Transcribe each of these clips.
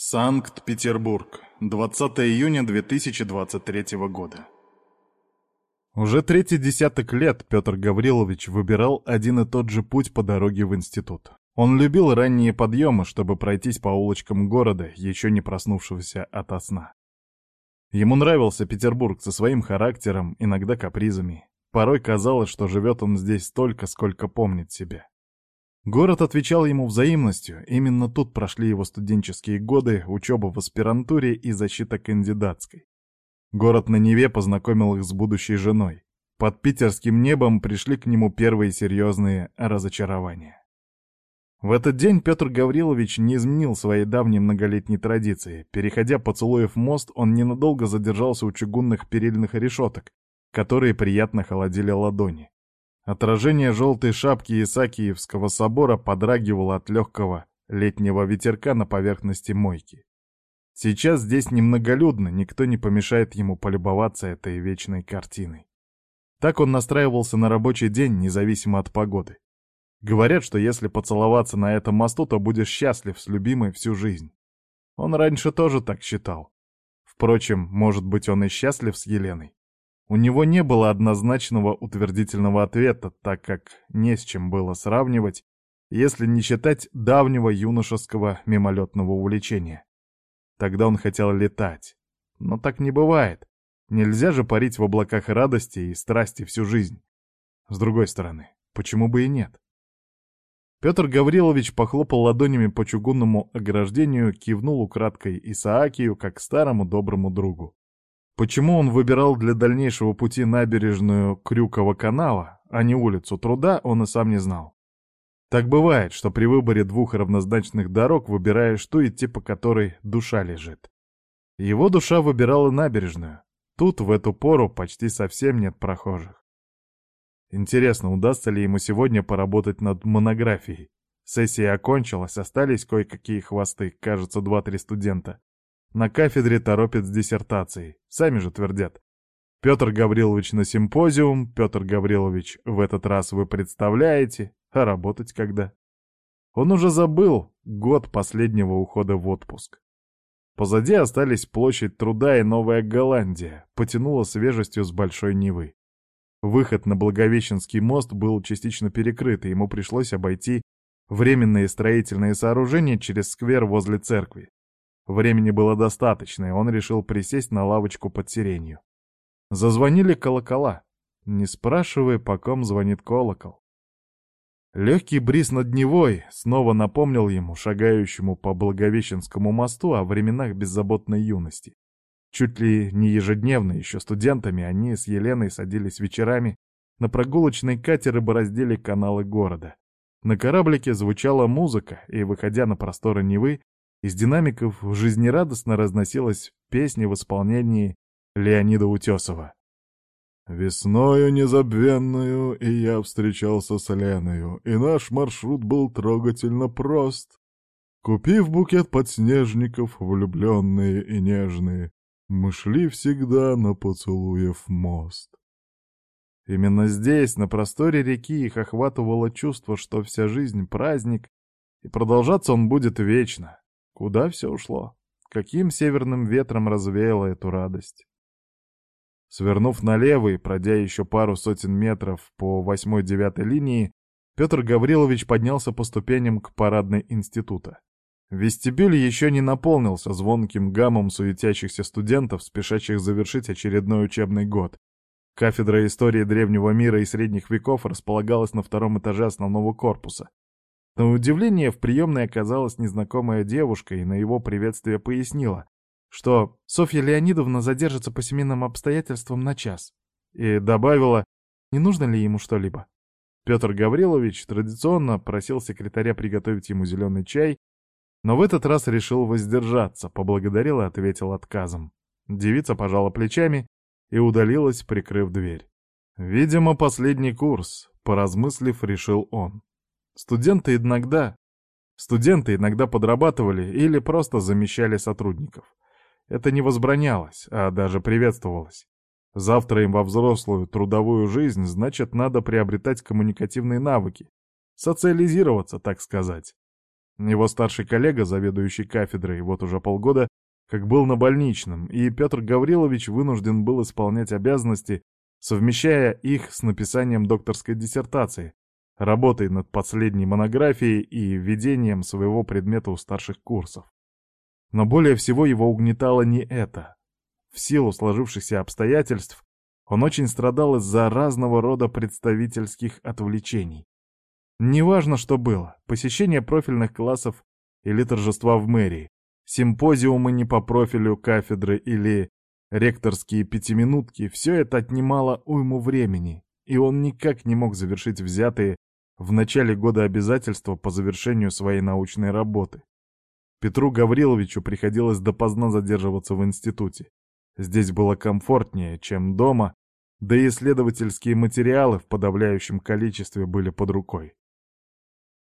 Санкт-Петербург, 20 июня 2023 года. Уже третий десяток лет Петр Гаврилович выбирал один и тот же путь по дороге в институт. Он любил ранние подъемы, чтобы пройтись по улочкам города, еще не проснувшегося ото сна. Ему нравился Петербург со своим характером, иногда капризами. Порой казалось, что живет он здесь столько, сколько помнит себя. Город отвечал ему взаимностью, именно тут прошли его студенческие годы, учеба в аспирантуре и защита кандидатской. Город на Неве познакомил их с будущей женой. Под питерским небом пришли к нему первые серьезные разочарования. В этот день Петр Гаврилович не изменил своей давней многолетней традиции. Переходя поцелуев мост, он ненадолго задержался у чугунных перильных решеток, которые приятно холодили ладони. Отражение желтой шапки Исаакиевского собора подрагивало от легкого летнего ветерка на поверхности мойки. Сейчас здесь немноголюдно, никто не помешает ему полюбоваться этой вечной картиной. Так он настраивался на рабочий день, независимо от погоды. Говорят, что если поцеловаться на этом мосту, то будешь счастлив с любимой всю жизнь. Он раньше тоже так считал. Впрочем, может быть, он и счастлив с Еленой. У него не было однозначного утвердительного ответа, так как не с чем было сравнивать, если не считать давнего юношеского мимолетного увлечения. Тогда он хотел летать. Но так не бывает. Нельзя же парить в облаках радости и страсти всю жизнь. С другой стороны, почему бы и нет? Петр Гаврилович похлопал ладонями по чугунному ограждению, кивнул украдкой Исаакию, как старому доброму другу. Почему он выбирал для дальнейшего пути набережную Крюкова канала, а не улицу Труда, он и сам не знал. Так бывает, что при выборе двух равнозначных дорог выбираешь ту идти, по которой душа лежит. Его душа выбирала набережную. Тут в эту пору почти совсем нет прохожих. Интересно, удастся ли ему сегодня поработать над монографией? Сессия окончилась, остались кое-какие хвосты, кажется, два-три студента. На кафедре торопят с диссертацией, сами же твердят. Петр Гаврилович на симпозиум, Петр Гаврилович, в этот раз вы представляете, а работать когда? Он уже забыл год последнего ухода в отпуск. Позади остались площадь труда и Новая Голландия, потянула свежестью с Большой Невы. Выход на Благовещенский мост был частично перекрыт, и ему пришлось обойти временные строительные сооружения через сквер возле церкви. Времени было достаточно, и он решил присесть на лавочку под сиренью. Зазвонили колокола. Не спрашивая, по ком звонит колокол. Легкий бриз над Невой снова напомнил ему, шагающему по Благовещенскому мосту, о временах беззаботной юности. Чуть ли не ежедневно, еще студентами, они с Еленой садились вечерами на прогулочный катер и бороздили каналы города. На кораблике звучала музыка, и, выходя на просторы Невы, из динамиков жизнерадостно разносилась песня в исполнении Леонида Утесова. Весною незабвенную и я встречался с Леною, и наш маршрут был трогательно прост. Купив букет подснежников, влюбленные и нежные, мы шли всегда на поцелуев мост. Именно здесь, на просторе реки, их охватывало чувство, что вся жизнь — праздник, и продолжаться он будет вечно. Куда все ушло? Каким северным ветром развеяло эту радость? Свернув налево и пройдя еще пару сотен метров по восьмой-девятой линии, Петр Гаврилович поднялся по ступеням к парадной института. Вестибюль еще не наполнился звонким гамом суетящихся студентов, спешащих завершить очередной учебный год. Кафедра истории древнего мира и средних веков располагалась на втором этаже основного корпуса. На удивление, в приемной оказалась незнакомая девушка и на его приветствие пояснила, что Софья Леонидовна задержится по семейным обстоятельствам на час. И добавила, не нужно ли ему что-либо. Петр Гаврилович традиционно просил секретаря приготовить ему зеленый чай, но в этот раз решил воздержаться, поблагодарил и ответил отказом. Девица пожала плечами и удалилась, прикрыв дверь. Видимо, последний курс, поразмыслив, решил он. Студенты иногда... Студенты иногда подрабатывали или просто замещали сотрудников. Это не возбранялось, а даже приветствовалось. Завтра им во взрослую трудовую жизнь, значит, надо приобретать коммуникативные навыки. Социализироваться, так сказать. Его старший коллега, заведующий кафедрой, вот уже полгода, как был на больничном, и Петр Гаврилович вынужден был исполнять обязанности, совмещая их с написанием докторской диссертации, работой над последней монографией и ведением своего предмета у старших курсов. Но более всего его угнетало не это. В силу сложившихся обстоятельств он очень страдал из-за разного рода представительских отвлечений. Неважно, что было, посещение профильных классов или торжества в мэрии, симпозиумы не по профилю кафедры или ректорские пятиминутки, все это отнимало уйму времени, и он никак не мог завершить взятые в начале года обязательства по завершению своей научной работы. Петру Гавриловичу приходилось допоздна задерживаться в институте. Здесь было комфортнее, чем дома, да и исследовательские материалы в подавляющем количестве были под рукой.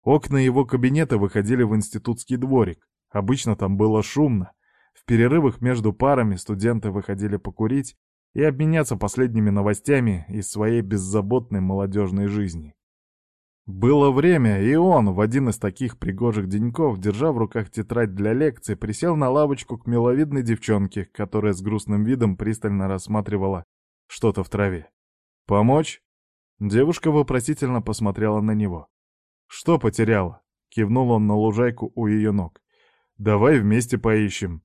Окна его кабинета выходили в институтский дворик. Обычно там было шумно. В перерывах между парами студенты выходили покурить и обменяться последними новостями из своей беззаботной молодежной жизни. Было время, и он в один из таких пригожих деньков, держа в руках тетрадь для лекции, присел на лавочку к миловидной девчонке, которая с грустным видом пристально рассматривала что-то в траве. «Помочь?» Девушка вопросительно посмотрела на него. «Что потеряла?» — кивнул он на лужайку у ее ног. «Давай вместе поищем».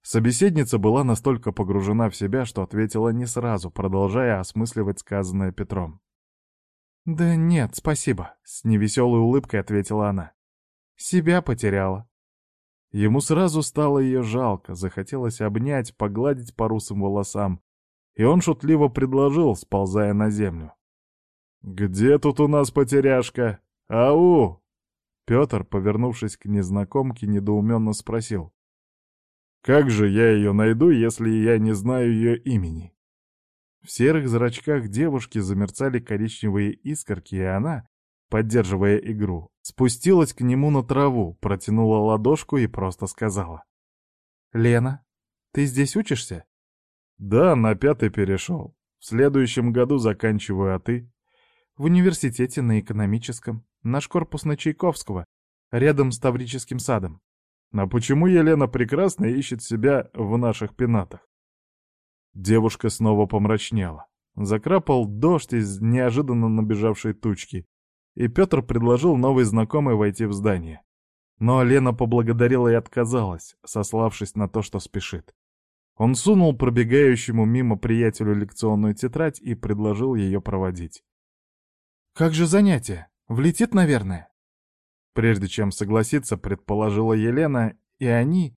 Собеседница была настолько погружена в себя, что ответила не сразу, продолжая осмысливать сказанное Петром. «Да нет, спасибо», — с невеселой улыбкой ответила она. «Себя потеряла». Ему сразу стало ее жалко, захотелось обнять, погладить по русым волосам, и он шутливо предложил, сползая на землю. «Где тут у нас потеряшка? Ау!» Петр, повернувшись к незнакомке, недоуменно спросил. «Как же я ее найду, если я не знаю ее имени?» В серых зрачках девушки замерцали коричневые искорки, и она, поддерживая игру, спустилась к нему на траву, протянула ладошку и просто сказала. «Лена, ты здесь учишься?» «Да, на пятый перешел. В следующем году заканчиваю, а ты?» «В университете на экономическом. Наш корпус на Чайковского, рядом с Таврическим садом». «А почему Елена прекрасно ищет себя в наших пенатах?» Девушка снова помрачнела. Закрапал дождь из неожиданно набежавшей тучки, и Петр предложил новой знакомой войти в здание. Но Лена поблагодарила и отказалась, сославшись на то, что спешит. Он сунул пробегающему мимо приятелю лекционную тетрадь и предложил ее проводить. «Как же занятие? Влетит, наверное?» Прежде чем согласиться, предположила Елена, и они,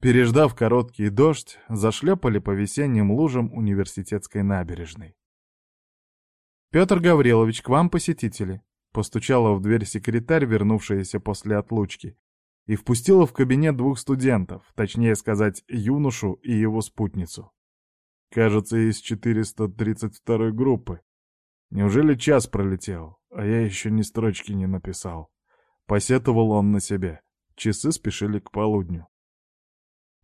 переждав короткий дождь, зашлепали по весенним лужам университетской набережной. «Петр Гаврилович, к вам посетители», — постучала в дверь секретарь, вернувшаяся после отлучки, и впустила в кабинет двух студентов, точнее сказать, юношу и его спутницу. Кажется, из 432 группы. Неужели час пролетел, а я еще ни строчки не написал? Посетовал он на себе. Часы спешили к полудню.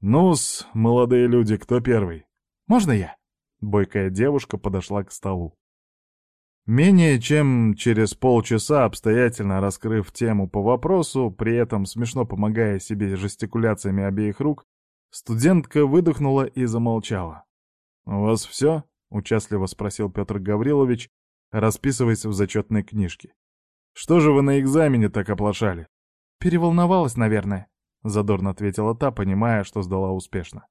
«Ну-с, молодые люди, кто первый?» «Можно я?» Бойкая девушка подошла к столу. Менее чем через полчаса, обстоятельно раскрыв тему по вопросу, при этом смешно помогая себе жестикуляциями обеих рук, студентка выдохнула и замолчала. «У вас все?» — участливо спросил Петр Гаврилович, расписываясь в зачетной книжке. «Что же вы на экзамене так оплошали?» «Переволновалась, наверное», — задорно ответила та, понимая, что сдала успешно.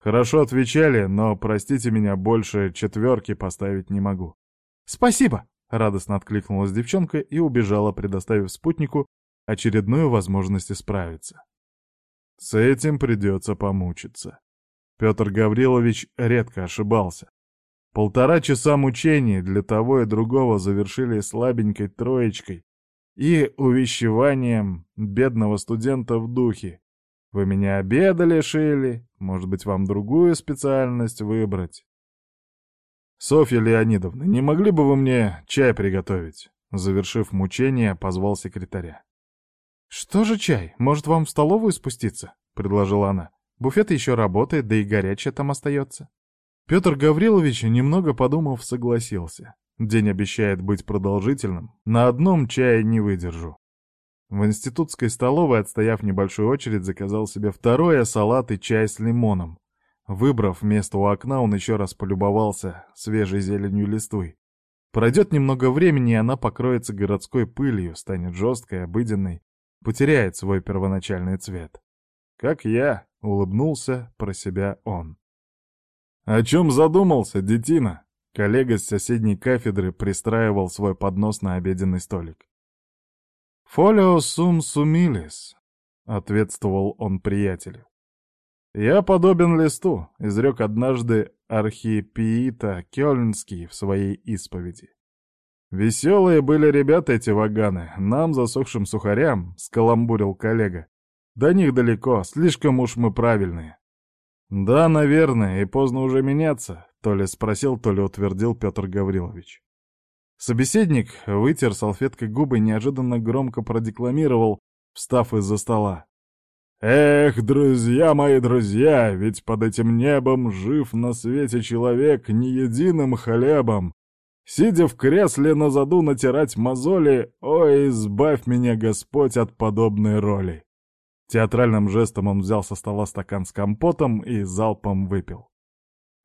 «Хорошо отвечали, но, простите меня, больше четверки поставить не могу. «Спасибо!» — радостно откликнулась девчонка и убежала, предоставив спутнику очередную возможность исправиться. С этим придется помучиться. Петр Гаврилович редко ошибался. Полтора часа мучений для того и другого завершили слабенькой троечкой и увещеванием бедного студента в духе. «Вы меня обеда лишили, может быть, вам другую специальность выбрать?» «Софья Леонидовна, не могли бы вы мне чай приготовить?» Завершив мучение, позвал секретаря. «Что же чай? Может, вам в столовую спуститься?» — предложила она. «Буфет еще работает, да и горячее там остается». Петр Гаврилович, немного подумав, согласился. День обещает быть продолжительным. На одном чае не выдержу. В институтской столовой, отстояв небольшую очередь, заказал себе второе салат и чай с лимоном. Выбрав место у окна, он еще раз полюбовался свежей зеленью листвы. Пройдет немного времени, и она покроется городской пылью, станет жесткой, обыденной, потеряет свой первоначальный цвет. Как я, улыбнулся про себя он. «О чем задумался, детина?» Коллега с соседней кафедры пристраивал свой поднос на обеденный столик. «Фолио сум сумилис», — ответствовал он приятелю. «Я подобен листу», — изрек однажды архипиита Кёльнский в своей исповеди. «Веселые были ребята эти ваганы, нам, засохшим сухарям», — скаламбурил коллега. «До них далеко, слишком уж мы правильные». «Да, наверное, и поздно уже меняться», — то ли спросил, то ли утвердил Петр Гаврилович. Собеседник вытер салфеткой губы и неожиданно громко продекламировал, встав из-за стола. «Эх, друзья мои, друзья, ведь под этим небом жив на свете человек не единым хлебом. Сидя в кресле на заду натирать мозоли, ой, избавь меня, Господь, от подобной роли». Театральным жестом он взял со стола стакан с компотом и залпом выпил.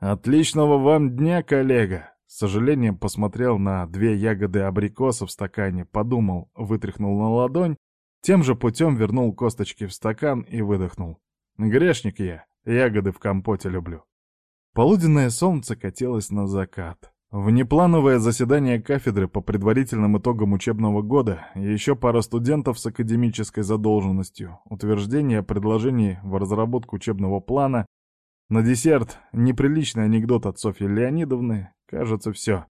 «Отличного вам дня, коллега!» С сожалением посмотрел на две ягоды абрикоса в стакане, подумал, вытряхнул на ладонь, тем же путем вернул косточки в стакан и выдохнул. Грешник я, ягоды в компоте люблю. Полуденное солнце катилось на закат. Внеплановое заседание кафедры по предварительным итогам учебного года, еще пара студентов с академической задолженностью, утверждение о предложении в разработку учебного плана, на десерт неприличный анекдот от Софьи Леонидовны, Кажется, все.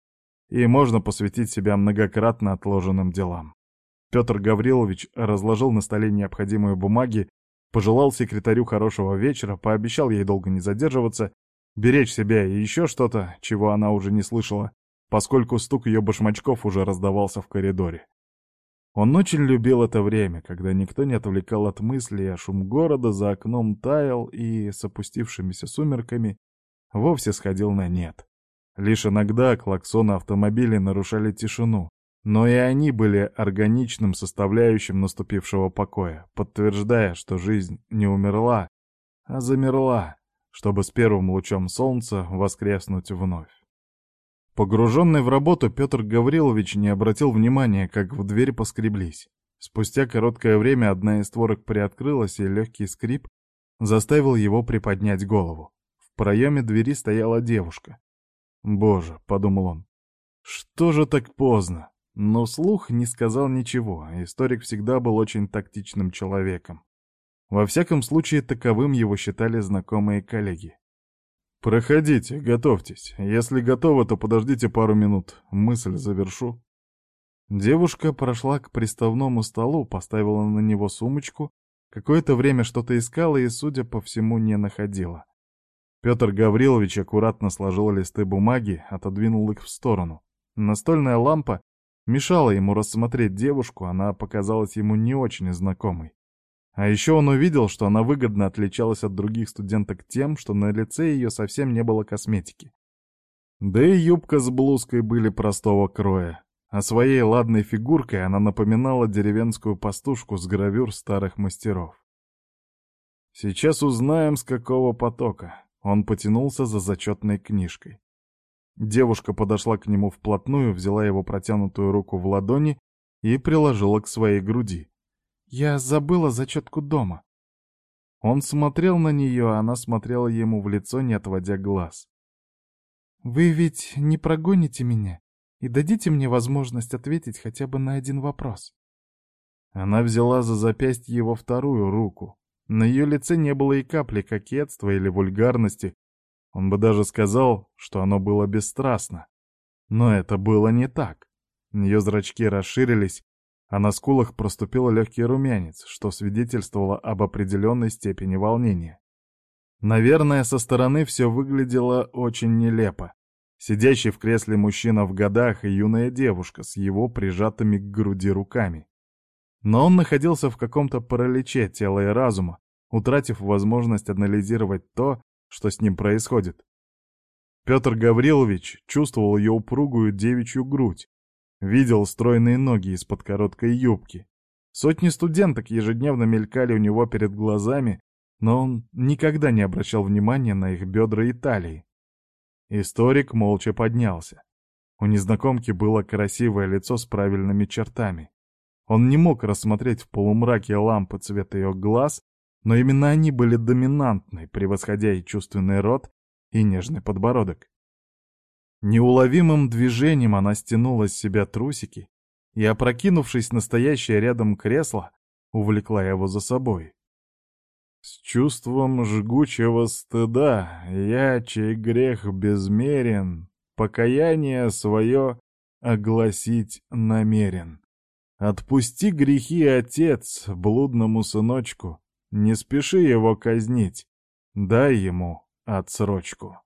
И можно посвятить себя многократно отложенным делам. Петр Гаврилович разложил на столе необходимые бумаги, пожелал секретарю хорошего вечера, пообещал ей долго не задерживаться, беречь себя и еще что-то, чего она уже не слышала, поскольку стук ее башмачков уже раздавался в коридоре. Он очень любил это время, когда никто не отвлекал от мыслей, а шум города за окном таял и с опустившимися сумерками вовсе сходил на нет. Лишь иногда клаксоны автомобилей нарушали тишину, но и они были органичным составляющим наступившего покоя, подтверждая, что жизнь не умерла, а замерла, чтобы с первым лучом солнца воскреснуть вновь. Погруженный в работу, Петр Гаврилович не обратил внимания, как в дверь поскреблись. Спустя короткое время одна из створок приоткрылась, и легкий скрип заставил его приподнять голову. В проеме двери стояла девушка. «Боже», — подумал он, — «что же так поздно?» Но слух не сказал ничего, историк всегда был очень тактичным человеком. Во всяком случае, таковым его считали знакомые коллеги. «Проходите, готовьтесь. Если готовы, то подождите пару минут. Мысль завершу». Девушка прошла к приставному столу, поставила на него сумочку, какое-то время что-то искала и, судя по всему, не находила. Петр Гаврилович аккуратно сложил листы бумаги, отодвинул их в сторону. Настольная лампа мешала ему рассмотреть девушку, она показалась ему не очень знакомой. А еще он увидел, что она выгодно отличалась от других студенток тем, что на лице ее совсем не было косметики. Да и юбка с блузкой были простого кроя, а своей ладной фигуркой она напоминала деревенскую пастушку с гравюр старых мастеров. Сейчас узнаем, с какого потока. Он потянулся за зачетной книжкой. Девушка подошла к нему вплотную, взяла его протянутую руку в ладони и приложила к своей груди. «Я забыла зачетку дома». Он смотрел на нее, а она смотрела ему в лицо, не отводя глаз. «Вы ведь не прогоните меня и дадите мне возможность ответить хотя бы на один вопрос?» Она взяла за запястье его вторую руку. На ее лице не было и капли кокетства или вульгарности. Он бы даже сказал, что оно было бесстрастно. Но это было не так. Ее зрачки расширились, а на скулах проступил легкий румянец, что свидетельствовало об определенной степени волнения. Наверное, со стороны все выглядело очень нелепо. Сидящий в кресле мужчина в годах и юная девушка с его прижатыми к груди руками. Но он находился в каком-то параличе тела и разума, утратив возможность анализировать то, что с ним происходит. Петр Гаврилович чувствовал ее упругую девичью грудь, видел стройные ноги из-под короткой юбки, Сотни студенток ежедневно мелькали у него перед глазами, но он никогда не обращал внимания на их бедра и талии. Историк молча поднялся. У незнакомки было красивое лицо с правильными чертами. Он не мог рассмотреть в полумраке лампы цвета ее глаз, но именно они были доминантны, превосходя и чувственный рот, и нежный подбородок. Неуловимым движением она стянула с себя трусики и, опрокинувшись на рядом кресло, увлекла его за собой. С чувством жгучего стыда я, чей грех безмерен, покаяние свое огласить намерен. Отпусти грехи, отец, блудному сыночку, не спеши его казнить, дай ему отсрочку.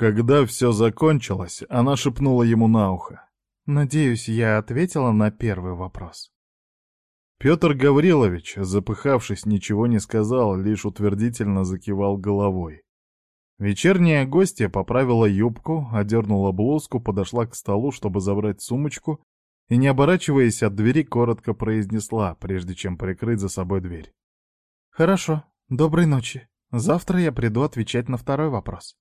Когда все закончилось, она шепнула ему на ухо. «Надеюсь, я ответила на первый вопрос». Петр Гаврилович, запыхавшись, ничего не сказал, лишь утвердительно закивал головой. Вечерняя гостья поправила юбку, одернула блузку, подошла к столу, чтобы забрать сумочку, и, не оборачиваясь от двери, коротко произнесла, прежде чем прикрыть за собой дверь. «Хорошо, доброй ночи. Завтра я приду отвечать на второй вопрос».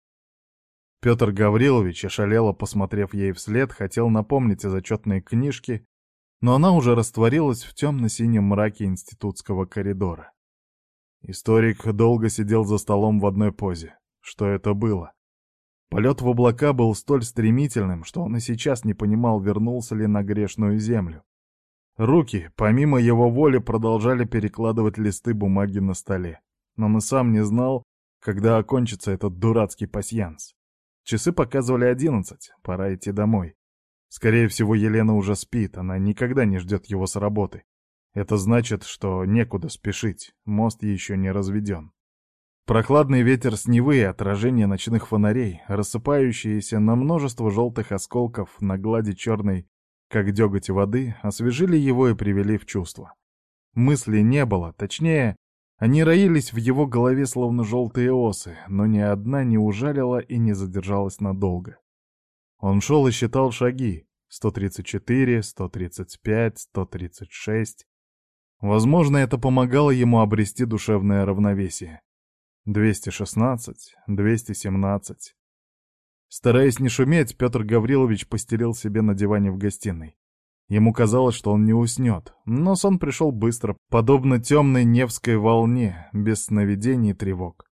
Петр Гаврилович, ошалело посмотрев ей вслед, хотел напомнить о зачетной книжке, но она уже растворилась в темно-синем мраке институтского коридора. Историк долго сидел за столом в одной позе. Что это было? Полет в облака был столь стремительным, что он и сейчас не понимал, вернулся ли на грешную землю. Руки, помимо его воли, продолжали перекладывать листы бумаги на столе. Но он и сам не знал, когда окончится этот дурацкий пасьянс. Часы показывали одиннадцать, пора идти домой. Скорее всего, Елена уже спит, она никогда не ждет его с работы. Это значит, что некуда спешить, мост еще не разведен. Прохладный ветер с Невы и отражение ночных фонарей, рассыпающиеся на множество желтых осколков на глади черной, как деготь воды, освежили его и привели в чувство. Мысли не было, точнее, они роились в его голове словно желтые осы, но ни одна не ужалила и не задержалась надолго. Он шел и считал шаги. 134, 135, 136. Возможно, это помогало ему обрести душевное равновесие. 216, 217. Стараясь не шуметь, Петр Гаврилович постелил себе на диване в гостиной. Ему казалось, что он не уснет, но сон пришел быстро, подобно темной Невской волне, без сновидений и тревог.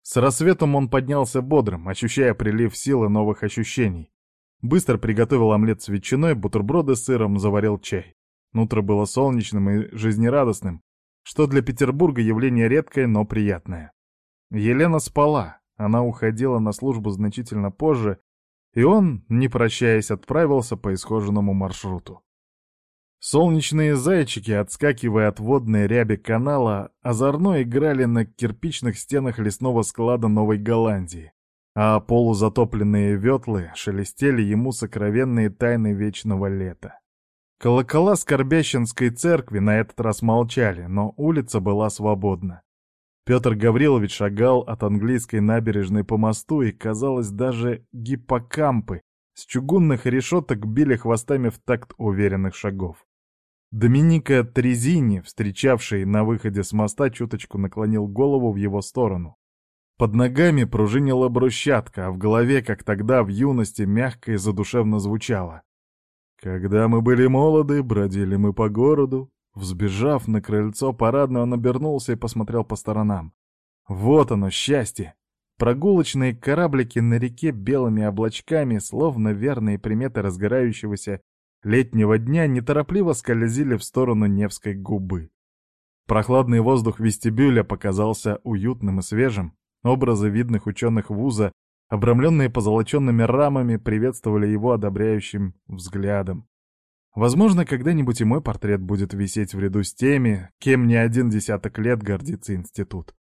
С рассветом он поднялся бодрым, ощущая прилив сил и новых ощущений. Быстро приготовил омлет с ветчиной, бутерброды с сыром, заварил чай. Утро было солнечным и жизнерадостным, что для Петербурга явление редкое, но приятное. Елена спала, она уходила на службу значительно позже, и он, не прощаясь, отправился по исхоженному маршруту. Солнечные зайчики, отскакивая от водной ряби канала, озорно играли на кирпичных стенах лесного склада Новой Голландии, а полузатопленные ветлы шелестели ему сокровенные тайны вечного лета. Колокола Скорбященской церкви на этот раз молчали, но улица была свободна. Петр Гаврилович шагал от английской набережной по мосту, и, казалось, даже гиппокампы с чугунных решеток били хвостами в такт уверенных шагов. Доминика Трезини, встречавший на выходе с моста, чуточку наклонил голову в его сторону. Под ногами пружинила брусчатка, а в голове, как тогда в юности, мягко и задушевно звучало. «Когда мы были молоды, бродили мы по городу». Взбежав на крыльцо парадной, он обернулся и посмотрел по сторонам. Вот оно, счастье! Прогулочные кораблики на реке белыми облачками, словно верные приметы разгорающегося летнего дня неторопливо скользили в сторону Невской губы. Прохладный воздух вестибюля показался уютным и свежим. Образы видных ученых вуза, обрамленные позолоченными рамами, приветствовали его одобряющим взглядом. Возможно, когда-нибудь и мой портрет будет висеть в ряду с теми, кем не один десяток лет гордится институт.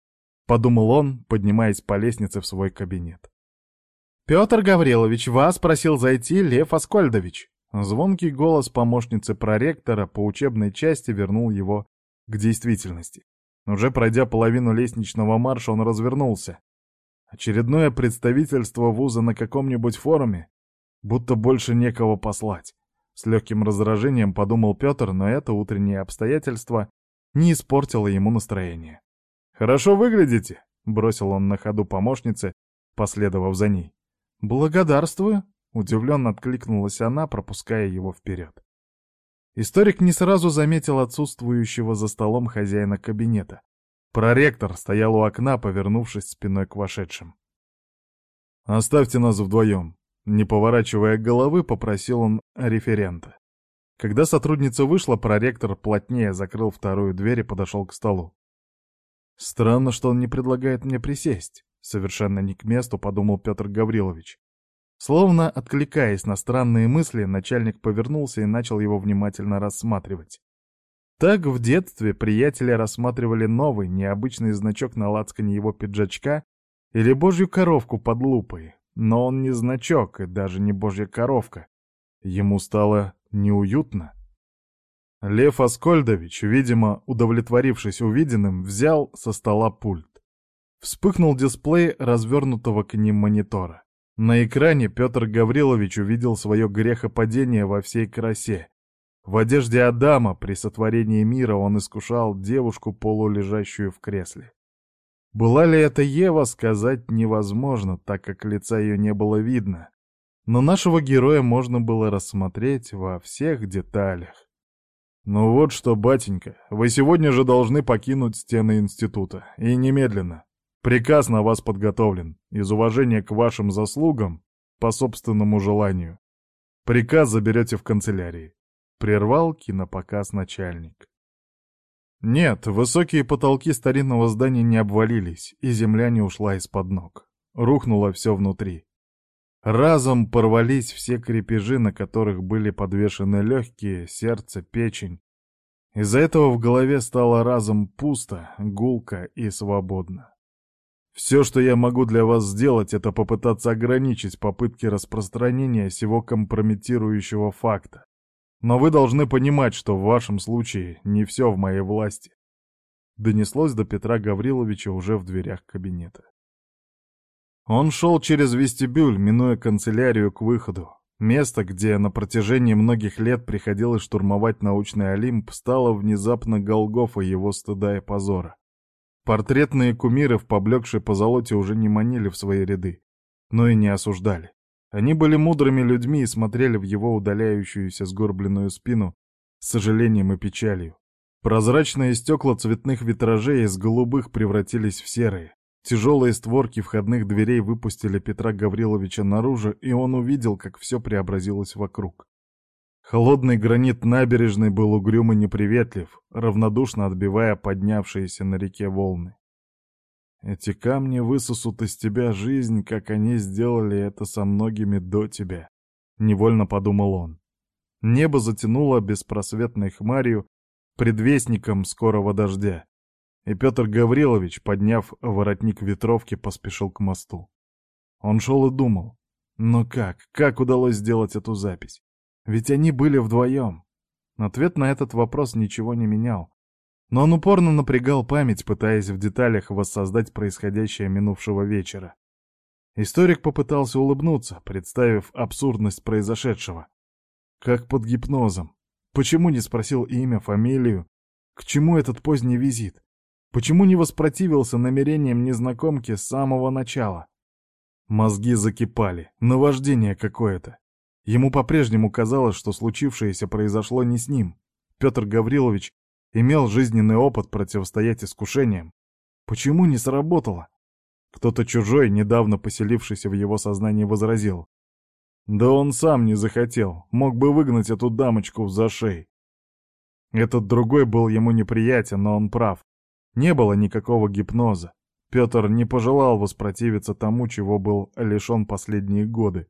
Подумал он, поднимаясь по лестнице в свой кабинет. «Петр Гаврилович, вас просил зайти Лев Аскольдович». Звонкий голос помощницы проректора по учебной части вернул его к действительности. Уже пройдя половину лестничного марша, он развернулся. Очередное представительство вуза на каком-нибудь форуме? Будто больше некого послать. С легким раздражением подумал Петр, но это утреннее обстоятельство не испортило ему настроение. «Хорошо выглядите», — бросил он на ходу помощнице, последовав за ней. «Благодарствую», — удивленно откликнулась она, пропуская его вперед. Историк не сразу заметил отсутствующего за столом хозяина кабинета. Проректор стоял у окна, повернувшись спиной к вошедшим. «Оставьте нас вдвоем», — не поворачивая головы, попросил он референта. Когда сотрудница вышла, проректор плотнее закрыл вторую дверь и подошел к столу. «Странно, что он не предлагает мне присесть», — совершенно не к месту подумал Петр Гаврилович. Словно откликаясь на странные мысли, начальник повернулся и начал его внимательно рассматривать. Так в детстве приятели рассматривали новый, необычный значок на лацкане его пиджачка или божью коровку под лупой. Но он не значок и даже не божья коровка. Ему стало неуютно. Лев Аскольдович, видимо, удовлетворившись увиденным, взял со стола пульт. Вспыхнул дисплей развернутого к ним монитора. На экране Петр Гаврилович увидел свое грехопадение во всей красе. В одежде Адама при сотворении мира он искушал девушку, полулежащую в кресле. Была ли это Ева, сказать невозможно, так как лица ее не было видно. Но нашего героя можно было рассмотреть во всех деталях. «Ну вот что, батенька, вы сегодня же должны покинуть стены института. И немедленно. Приказ на вас подготовлен, из уважения к вашим заслугам, по собственному желанию. Приказ заберете в канцелярии. Прервал кинопоказ начальник. Нет, высокие потолки старинного здания не обвалились, и земля не ушла из-под ног. Рухнуло все внутри. Разом порвались все крепежи, на которых были подвешены легкие, сердце, печень. Из-за этого в голове стало разом пусто, гулко и свободно. Все, что я могу для вас сделать, это попытаться ограничить попытки распространения сего компрометирующего факта. Но вы должны понимать, что в вашем случае не все в моей власти. Донеслось до Петра Гавриловича уже в дверях кабинета. Он шел через вестибюль, минуя канцелярию к выходу. Место, где на протяжении многих лет приходилось штурмовать научный Олимп, стало внезапно Голгофа его стыда и позора. Портретные кумиры в поблекшей позолоте уже не манили в свои ряды, но и не осуждали. Они были мудрыми людьми и смотрели в его удаляющуюся сгорбленную спину с сожалением и печалью. Прозрачные стекла цветных витражей из голубых превратились в серые. Тяжелые створки входных дверей выпустили Петра Гавриловича наружу, и он увидел, как все преобразилось вокруг. Холодный гранит набережной был угрюм и неприветлив, равнодушно отбивая поднявшиеся на реке волны. Эти камни высосут из тебя жизнь, как они сделали это со многими до тебя, — невольно подумал он. Небо затянуло беспросветной хмарью, предвестником скорого дождя, и Петр Гаврилович, подняв воротник ветровки, поспешил к мосту. Он шел и думал, но как, как удалось сделать эту запись? Ведь они были вдвоем. Ответ на этот вопрос ничего не менял. Но он упорно напрягал память, пытаясь в деталях воссоздать происходящее минувшего вечера. Историк попытался улыбнуться, представив абсурдность произошедшего. Как под гипнозом. Почему не спросил имя, фамилию? К чему этот поздний визит? Почему не воспротивился намерениям незнакомки с самого начала? Мозги закипали, наваждение какое-то. Ему по-прежнему казалось, что случившееся произошло не с ним. Петр Гаврилович имел жизненный опыт противостоять искушениям. Почему не сработало? Кто-то чужой, недавно поселившийся в его сознании, возразил. Да он сам не захотел, мог бы выгнать эту дамочку в зашей. Этот другой был ему неприятен, но он прав. Не было никакого гипноза. Петр не пожелал воспротивиться тому, чего был лишен последние годы.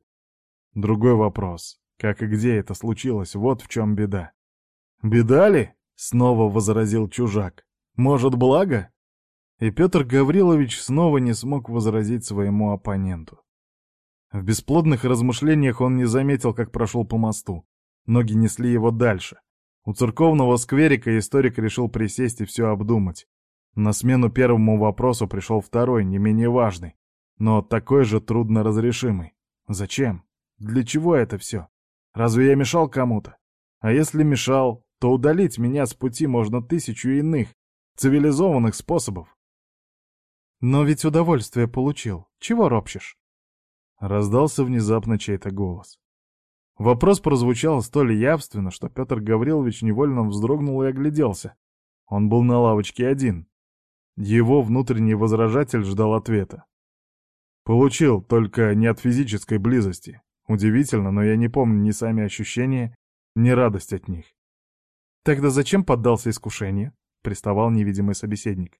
Другой вопрос. Как и где это случилось, вот в чем беда. «Беда ли?» — снова возразил чужак. «Может, благо?» И Петр Гаврилович снова не смог возразить своему оппоненту. В бесплодных размышлениях он не заметил, как прошел по мосту. Ноги несли его дальше. У церковного скверика историк решил присесть и все обдумать. На смену первому вопросу пришел второй, не менее важный, но такой же трудно разрешимый. Зачем? Для чего это все? Разве я мешал кому-то? А если мешал, то удалить меня с пути можно тысячу иных, цивилизованных способов. Но ведь удовольствие получил. Чего ропщешь? Раздался внезапно чей-то голос. Вопрос прозвучал столь явственно, что Петр Гаврилович невольно вздрогнул и огляделся. Он был на лавочке один. Его внутренний возражатель ждал ответа. Получил, только не от физической близости. Удивительно, но я не помню ни сами ощущения, ни радость от них. «Тогда зачем поддался искушению?» — приставал невидимый собеседник.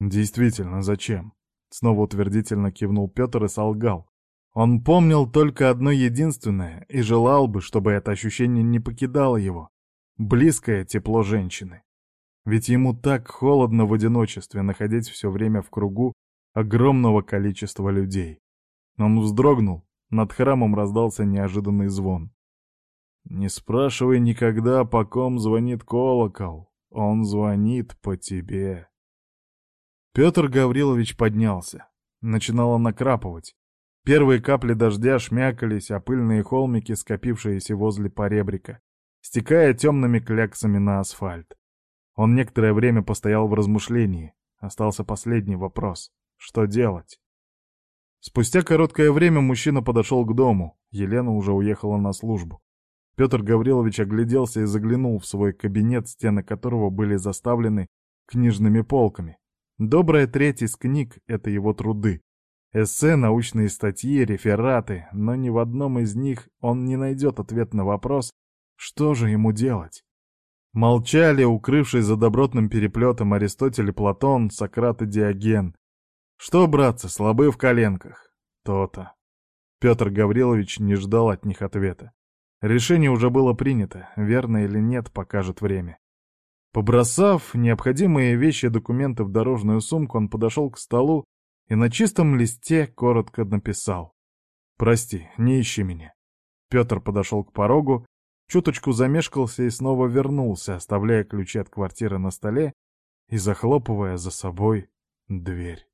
«Действительно, зачем?» — снова утвердительно кивнул Петр и солгал. Он помнил только одно единственное и желал бы, чтобы это ощущение не покидало его. Близкое тепло женщины. Ведь ему так холодно в одиночестве находить все время в кругу огромного количества людей. Он вздрогнул, над храмом раздался неожиданный звон. «Не спрашивай никогда, по ком звонит колокол. Он звонит по тебе». Петр Гаврилович поднялся. Начинало накрапывать. Первые капли дождя шмякались, а пыльные холмики, скопившиеся возле поребрика, стекая темными кляксами на асфальт. Он некоторое время постоял в размышлении. Остался последний вопрос. Что делать? Спустя короткое время мужчина подошел к дому. Елена уже уехала на службу. Петр Гаврилович огляделся и заглянул в свой кабинет, стены которого были заставлены книжными полками. Добрая треть из книг — это его труды. Эссе, научные статьи, рефераты, но ни в одном из них он не найдет ответ на вопрос, что же ему делать. Молчали, укрывшись за добротным переплетом Аристотель и Платон, Сократ и Диоген. Что, братцы, слабы в коленках? То-то. Петр Гаврилович не ждал от них ответа. Решение уже было принято, верно или нет, покажет время. Побросав необходимые вещи и документы в дорожную сумку, он подошел к столу и на чистом листе коротко написал «Прости, не ищи меня». Петр подошел к порогу, чуточку замешкался и снова вернулся, оставляя ключи от квартиры на столе и захлопывая за собой дверь.